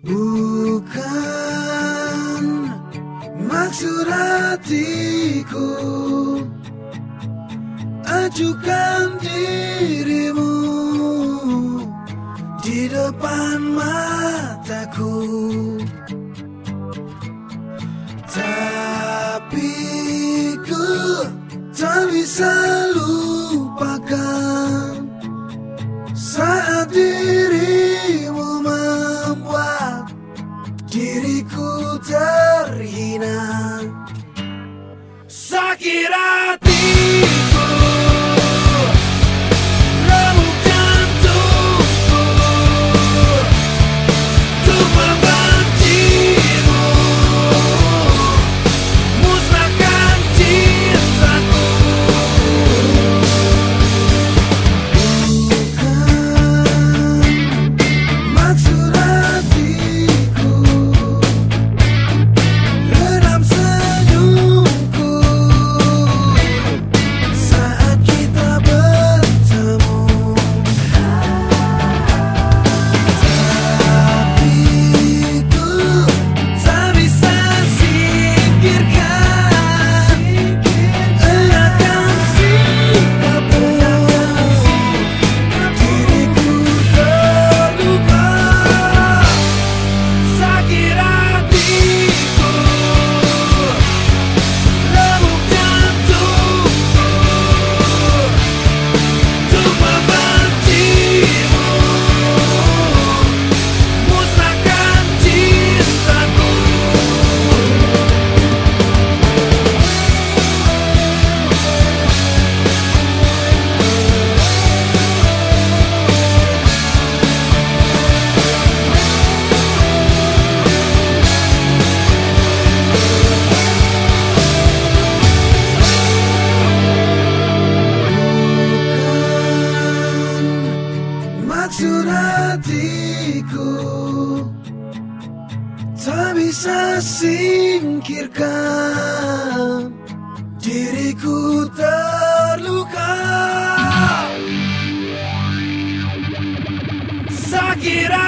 Bukan maksud hatiku. Ajukan dirimu di depan mataku. Tapi ku tak bisa lupakan diriku terhina. Sakit Bisa singkirkan Diriku terluka. Sakit